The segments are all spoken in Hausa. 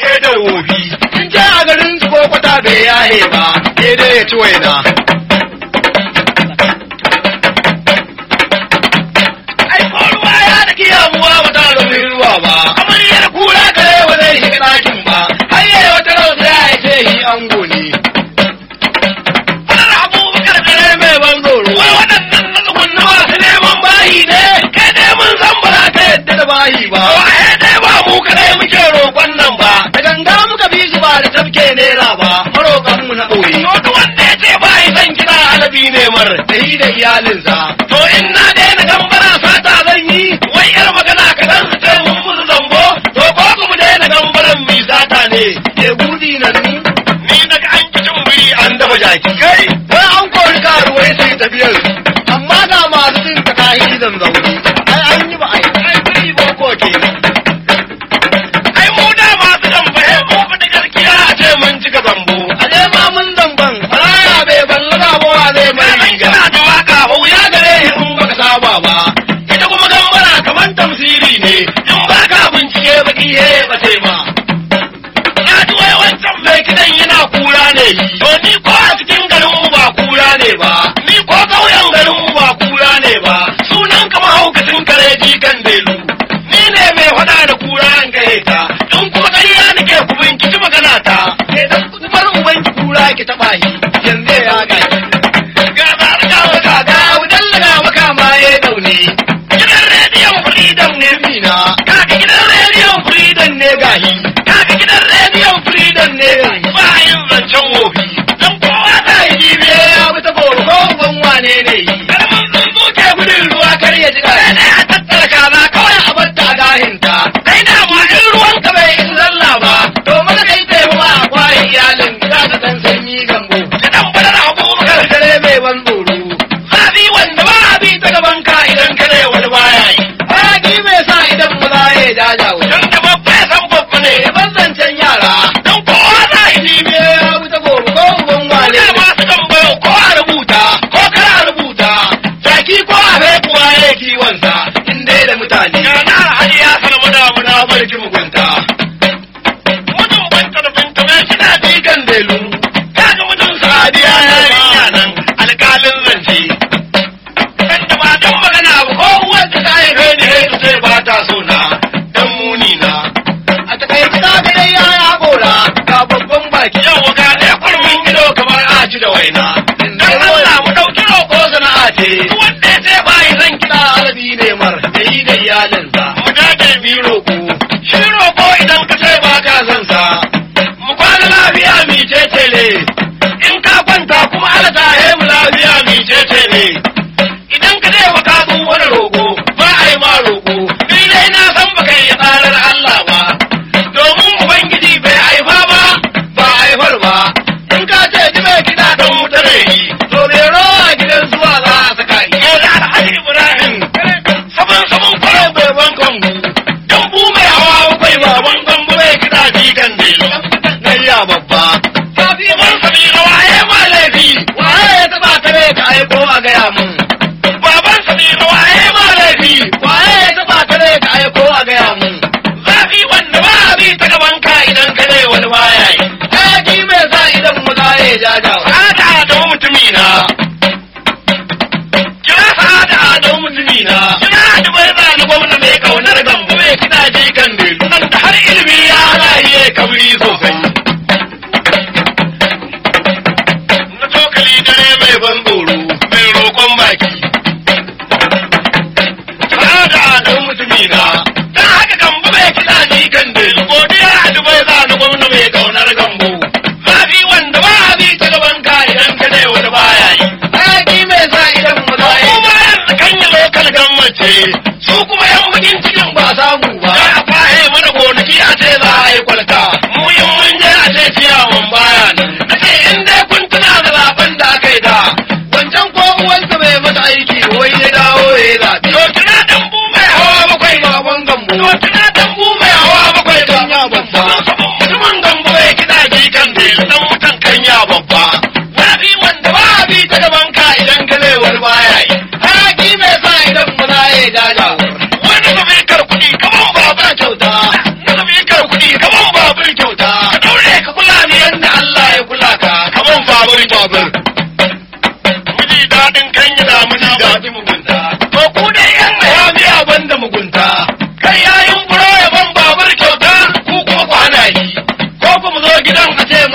shaidar wobi in je a garin su ko bai yaye ba sai dai ya ci waina. Ai ruwa ya da kiyamuwa ba ruwa ba. Amaryar kura kare ba har yaya wata rauta ya yi ango ne. Wani abubakar kare mai ban tsoro. Wai waɗannan na masu neman bayi ne? Kai dai mun ta yadda da bayi ba. gadon zaune ai an yi ba ai ai kai ba ko ke ai mu da ma su dan ba he mu fita gaskiya a ce mun cika zambo. A je ma mun zamban. Baraya bai balla ba wa zai mai riga. da waƙa ba wuya gare in baka saba ba. kiwonsa in dai da mutane. Yana har ya salmu da muna barki mugunta. nauyi sosai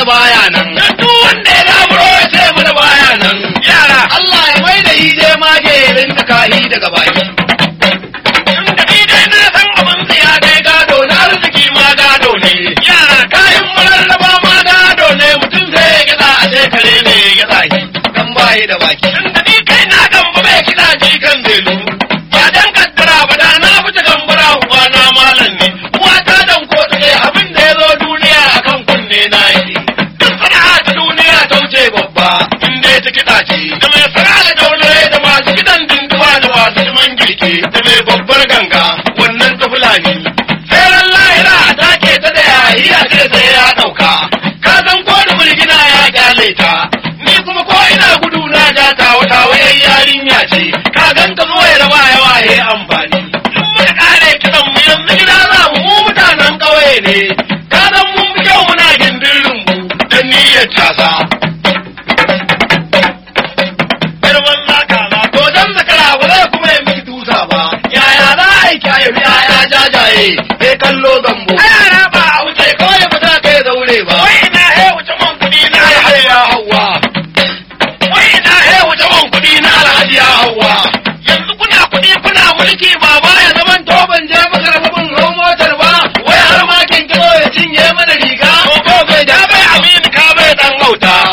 mana baya nan. Duk wanda ya zaburo ya ce mana baya nan. Yara Allah ya mai da ije ma rinka kahi daga baki inda ije na gado na arziki kayan gado a da ni kai na bai ji kan Hey. out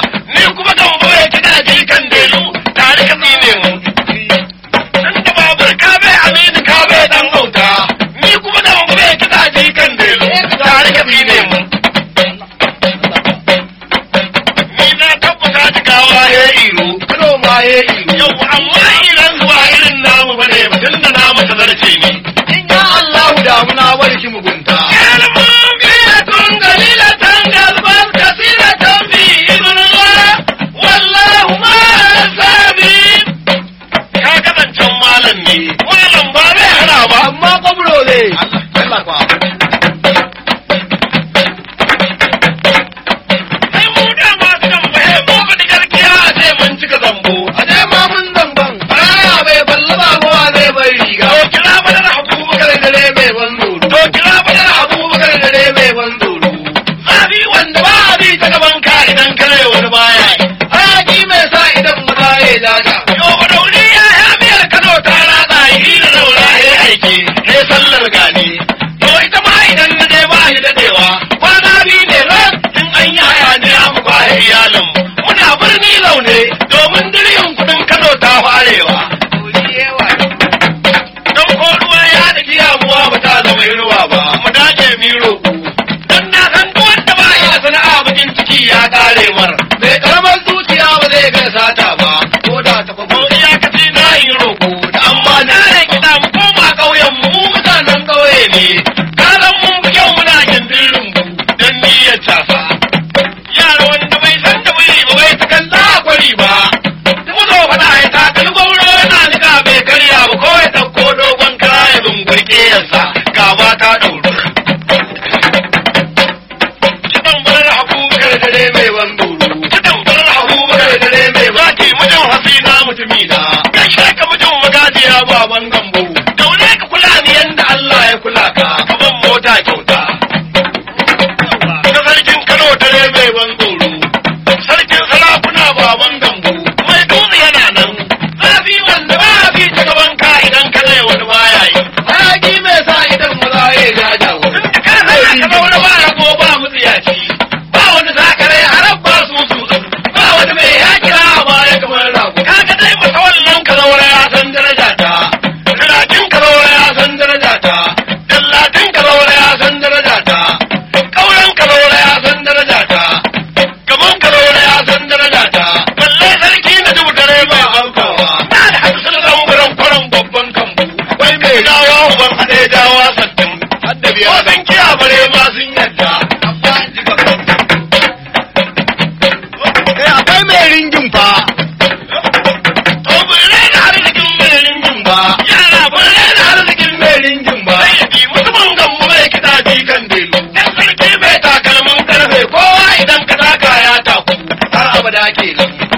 Jackie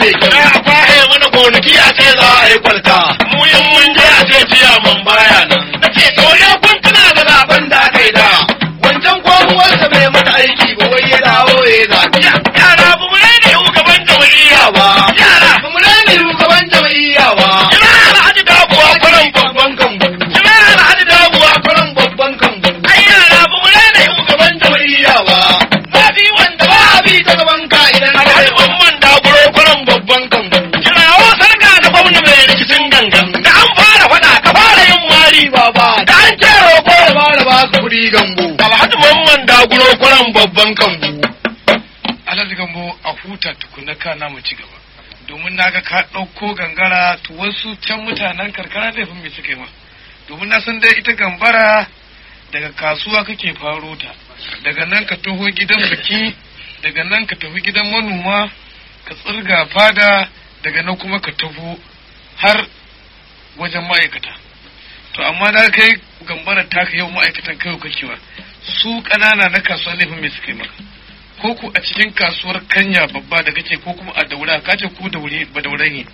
mai kyau a kwahe mana gonaki a ce za a yi kwalta. Mu yin mun je a ce ciya man baya huta tukuna kana mu ci gaba. Domin na ga ka ɗauko gangara to wasu can mutanen karkara laifin me suka yi ma? Domin na san dai ita gambara daga kasuwa kake faro ta. Daga nan ka taho gidan biki daga nan ka tafi gidan manoma ka tsirga fada daga nan kuma ka taho har wajen ma'aikata. To amma na kai gambara ta ka yau ma'aikatan kai kakewa su ƙanana na kasuwa laifin me suka yi maka? Ko ku a cikin kasuwar kanya babba da kake ko kuma a daura? Ka ce ku daure ba daure ne.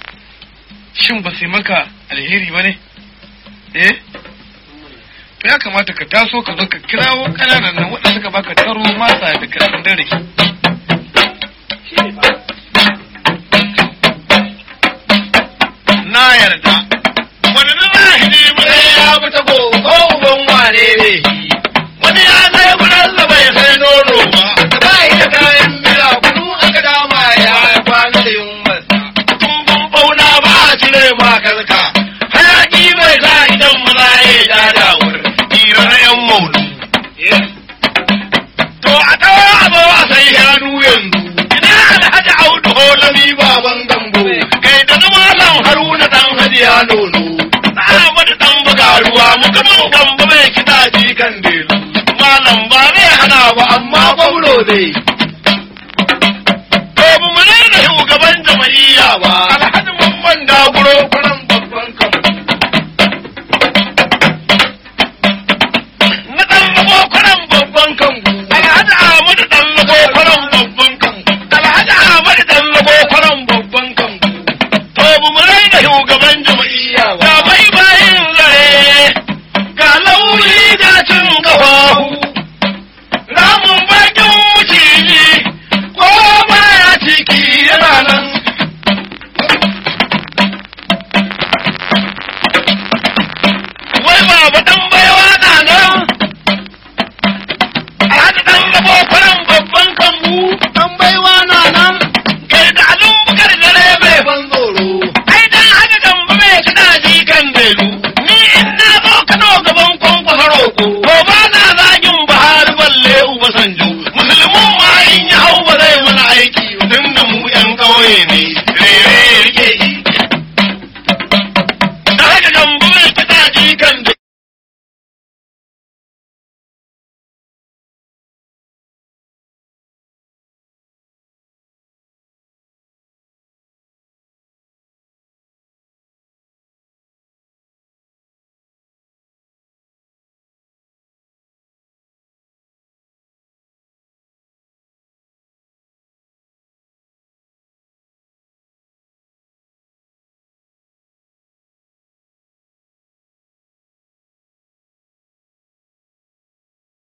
Shin ba sai maka alheri ba ne? Eh? To ya kamata ka taso ka zo ka kirawo ƙananan nan waɗanda suka baka taro masa da kasan dare. Na yarda. Wani na ne ya bi ta gobe ko uban wane ne? Ba a cire ma kar ka hayaki bai sa idan maza ya ja da wur tira na yan maulu. To a tawo a zo a sai shanu yanzu. Ina alhaji audu holami baban gambo. Kai da na malam haruna dan hajiya nono. Na wani dan buga ruwa mutumin gambo mai kiɗa jikan delu. Malam ba zai hana ba amma gwamno zai to mu mana da shugaban jama'iyya ba. Alhaji mamman kuran